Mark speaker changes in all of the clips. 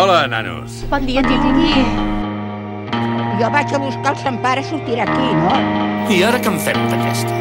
Speaker 1: Hola, nanos.
Speaker 2: Bon dia, Titi.
Speaker 3: Jo vaig a buscar el Sant Pare, sortirà aquí, no?
Speaker 4: I ara què en fem d'aquesta?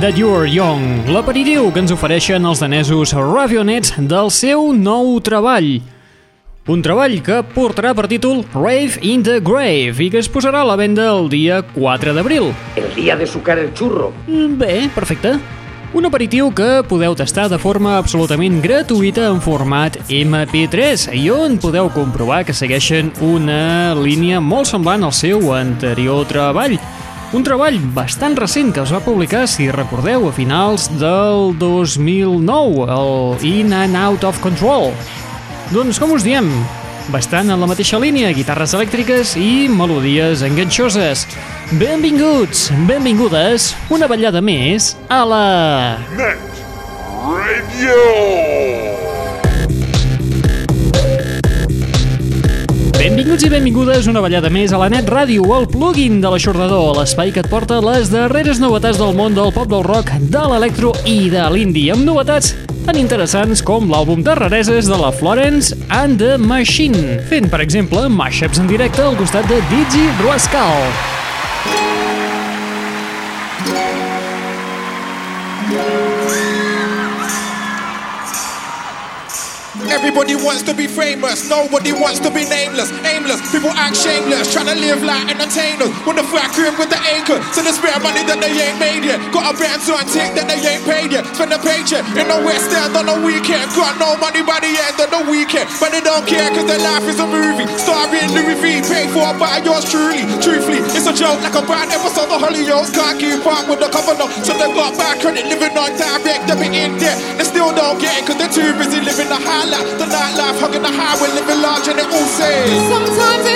Speaker 5: That You're Young,
Speaker 6: l'aperitiu que ens ofereixen els danesos Ravionets del seu nou treball. Un treball que portarà per títol Rave in the Grave i que es posarà a la venda el dia 4 d'abril.
Speaker 7: El día de sucar el churro.
Speaker 6: Mm, Bé, perfecte. Un aperitiu que podeu tastar de forma absolutament gratuïta en format MP3 i on podeu comprovar que segueixen una línia molt semblant al seu anterior treball. Un treball bastant recent que es va publicar, si recordeu, a finals del 2009, el In and Out of Control. Doncs com us diem, bastant en la mateixa línia, guitarres elèctriques i melodies enganxoses. Benvinguts, benvingudes, una ballada més a la...
Speaker 1: Net Radio!
Speaker 6: Benvinguts i benvingudes una ballada més a la Net Ràdio, el plugin de l'aixordador, l'espai que et porta les darreres novetats del món del pop del rock, de l'electro i de l'indie, amb novetats tan interessants com l'àlbum de rareses de la Florence and the Machine, fent, per exemple, mashups en directe al costat de Digi Rascal.
Speaker 2: Everybody wants to be famous, nobody wants to be nameless, aimless. People act shameless, trying to live like entertainers. With the fat crib with the anchor, so they spare money that they ain't made yet. Got a band on tick that they ain't paid yet. Spend a paycheck in the West End on the weekend. Got no money by the end of the weekend, but they don't care cause their life is a movie. Starring Louis V, paid for by yours truly. Truthfully, it's a joke like a bad episode of Hollyoaks. Can't keep up with the cover no, so they got bad credit living on direct debit in debt. They still don't get it cause they're too busy living the high life. The nightlife, hugging the highway, living large and it all says.
Speaker 5: Sometimes it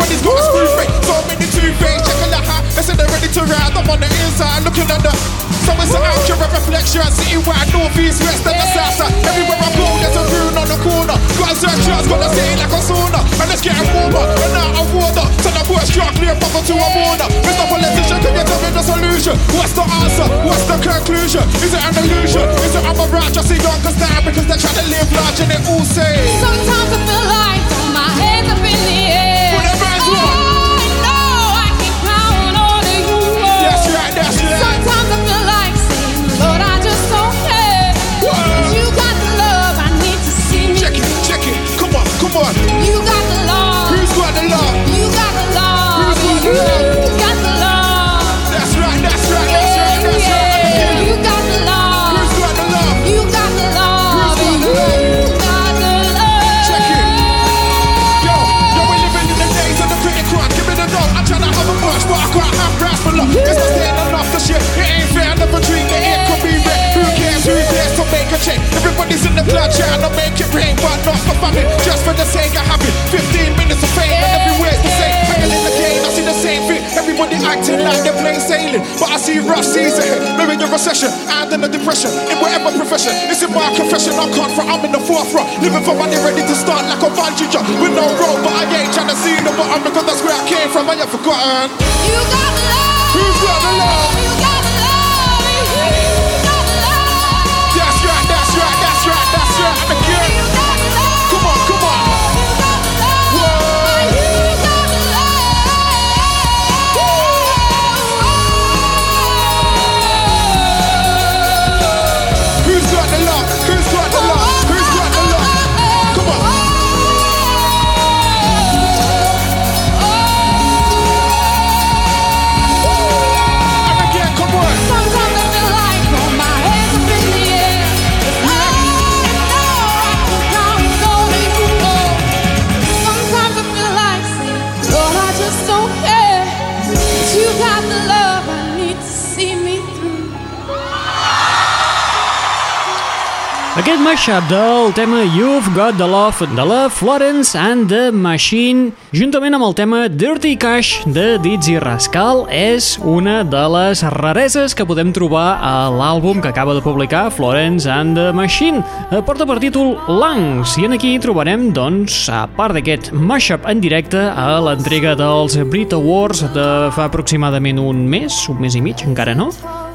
Speaker 2: I'm on the inside looking at the. So it's an accurate reflection. Citywide, north, east, west, and the south side. Everywhere I go, there's a rune on the corner. Got a search, just gotta stay like a sauna. And it's getting warmer and out of water. So the boys clear bubble to a border. Mr. Politician, can you tell me the solution? What's the answer? What's the conclusion? Is it an illusion? Is it a rat just a younger style because they're trying to live large and they all say
Speaker 5: Sometimes I feel like my hands up in the air.
Speaker 2: Put
Speaker 5: love.
Speaker 2: They're plain sailing, but I see rough seas ahead. Maybe a recession and then a depression in whatever profession. It's in my confession. I'm confront, I'm in the forefront, living for money, ready to start like a jump with no rope. But I ain't trying to see the bottom because that's where I came from. I ain't forgotten.
Speaker 5: You got the love.
Speaker 2: Who's got the love?
Speaker 6: Mashup del tema You've Got the Love de la Florence and the Machine, juntament amb el tema Dirty Cash de Dizzy Rascal, és una de les rareses que podem trobar a l'àlbum que acaba de publicar Florence and the Machine. Eh, Porta per títol Langs, i en aquí trobarem, doncs, a part d'aquest mashup en directe, a l'entrega dels Brit Awards de fa aproximadament un mes, un mes i mig, encara no?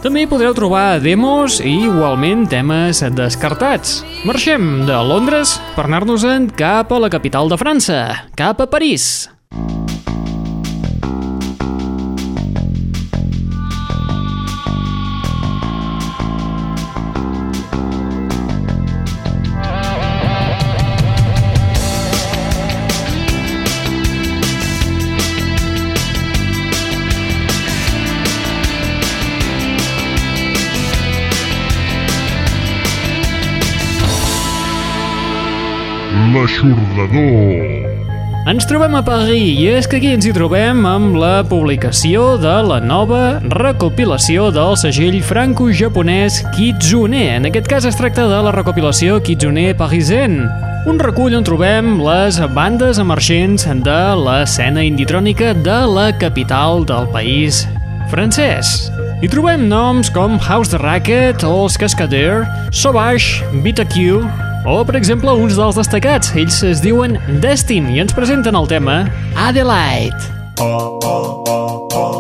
Speaker 6: També hi podreu trobar demos i igualment temes descartats. Marxem de Londres per anar-nos-en cap a la capital de França, cap a París.
Speaker 1: L'aixordador.
Speaker 6: Ens trobem a París i és que aquí ens hi trobem amb la publicació de la nova recopilació del segell franco-japonès Kitsune. En aquest cas es tracta de la recopilació Kitsune Parisienne, un recull on trobem les bandes emergents de l'escena inditrònica de la capital del país francès. Hi trobem noms com House the Racket, Els Cascadeur, Sauvage, Beta Q, o, per exemple, uns dels destacats. Ells es diuen Destin i ens presenten el tema Adelaide.
Speaker 8: Oh, oh, oh, oh.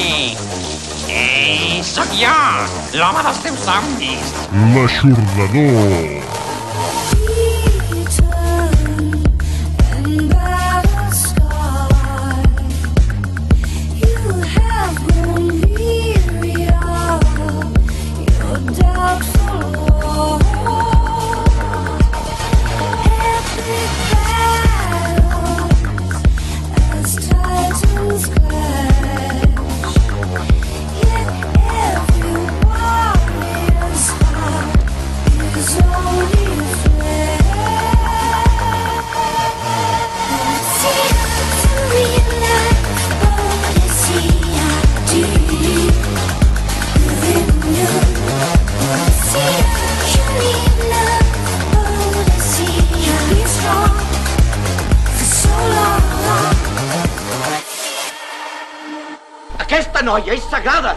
Speaker 8: Ei,
Speaker 4: ei, sóc jo, l'home dels teus somnis.
Speaker 1: L'aixordador.
Speaker 7: Não, é sagrada.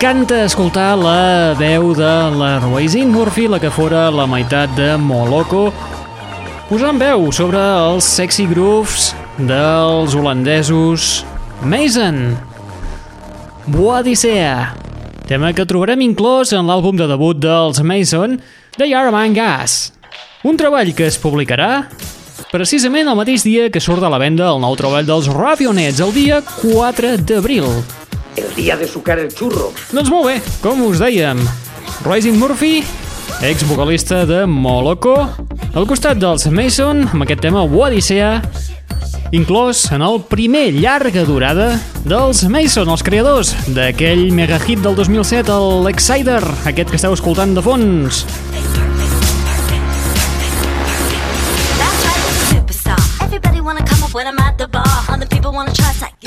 Speaker 6: Uah, ens encanta escoltar la veu de la Roisin Murphy, la que fora la meitat de Moloko, posant veu sobre els sexy grooves dels holandesos Mason. Boadicea, tema que trobarem inclòs en l'àlbum de debut dels Mason, The Yarman Gas. Un treball que es publicarà precisament el mateix dia que surt de la venda el nou treball dels Ravionets, el dia 4 d'abril.
Speaker 7: El día de sucar el churro.
Speaker 6: Doncs molt bé, com us dèiem, Rising Murphy, ex-vocalista de Moloko, al costat dels Mason, amb aquest tema Odissea, inclòs en el primer llarga durada dels Mason, els creadors d'aquell mega hit del 2007, l'Excider, aquest que esteu escoltant de fons.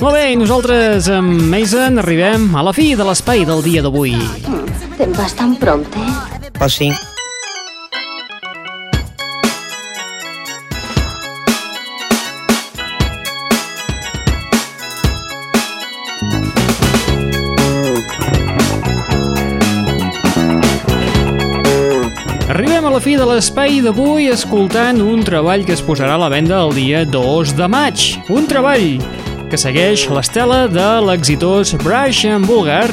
Speaker 6: Molt bé, i nosaltres amb Mason arribem a la fi de l'espai del dia d'avui.
Speaker 9: Te'n vas tan prompte?
Speaker 10: Pues sí.
Speaker 6: Arribem a la fi de l'espai d'avui escoltant un treball que es posarà a la venda el dia 2 de maig. Un treball que segueix l'estela de l'exitós Brush and Bulgar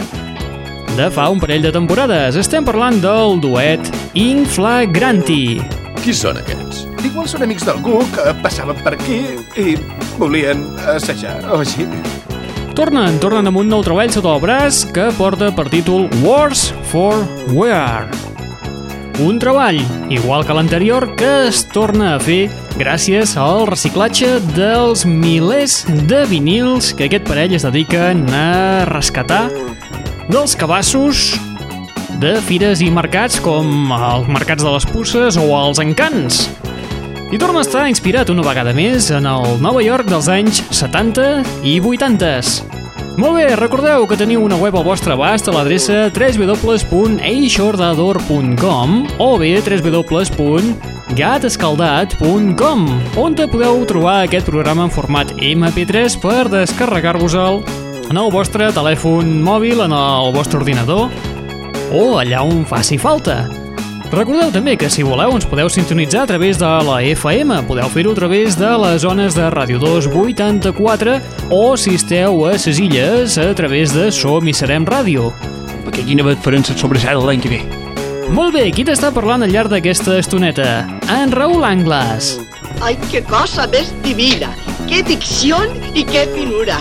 Speaker 6: de fa un parell de temporades. Estem parlant del duet Inflagranti.
Speaker 2: Qui són aquests? Igual són amics d'algú que passaven per aquí i volien assajar o així.
Speaker 6: Tornen, tornen amb un nou treball sota el braç que porta per títol Wars for Wear. Un treball, igual que l'anterior, que es torna a fer gràcies al reciclatge dels milers de vinils que aquest parell es dediquen a rescatar dels cabassos de fires i mercats com els mercats de les puces o els encants. I torna a estar inspirat una vegada més en el Nova York dels anys 70 i 80s. Molt bé, recordeu que teniu una web al vostre abast a l'adreça www.eixordador.com o bé www.gatescaldat.com on te podeu trobar aquest programa en format MP3 per descarregar-vos-el en el vostre telèfon mòbil, en el vostre ordinador o allà on faci falta. Recordeu també que si voleu ens podeu sintonitzar a través de la FM, podeu fer-ho a través de les zones de Ràdio 2 84 o si esteu a ses illes a través de Som i Serem Ràdio.
Speaker 11: Perquè quina et faran sobresalt l'any que ve.
Speaker 6: Molt bé, qui t'està parlant al llarg d'aquesta estoneta? En Raül Angles.
Speaker 12: ¡Ay, qué cosa más divina! ¡Qué dicción y qué finura!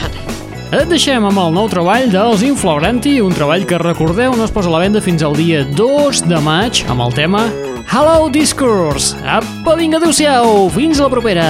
Speaker 6: Et deixem amb el nou treball dels Inflagranti, un treball que recordeu no es posa a la venda fins al dia 2 de maig amb el tema Hello Discourse. Apa, vinga, adeu-siau, fins la propera.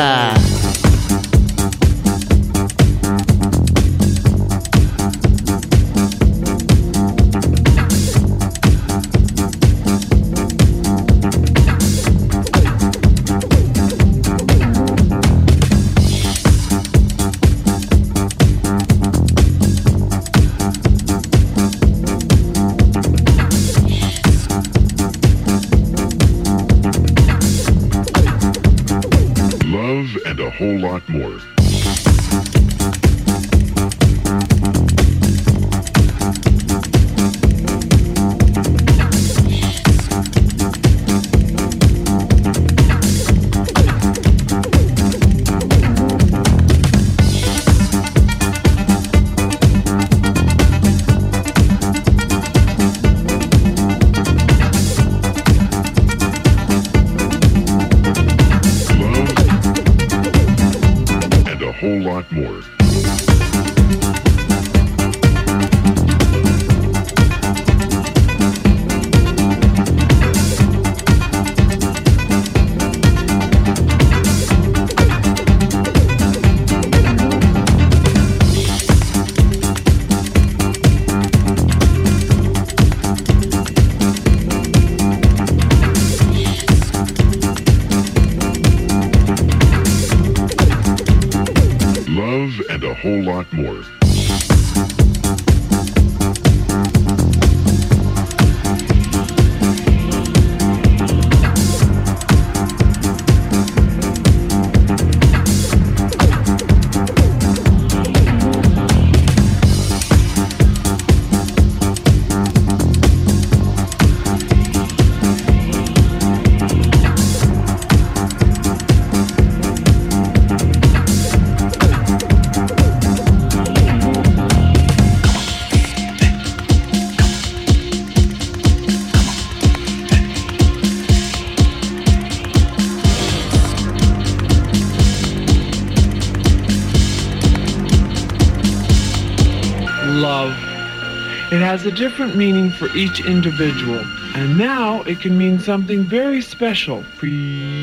Speaker 1: lot more. a
Speaker 10: different meaning for each individual, and now it can mean something very special for you.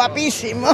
Speaker 3: Guapísimo.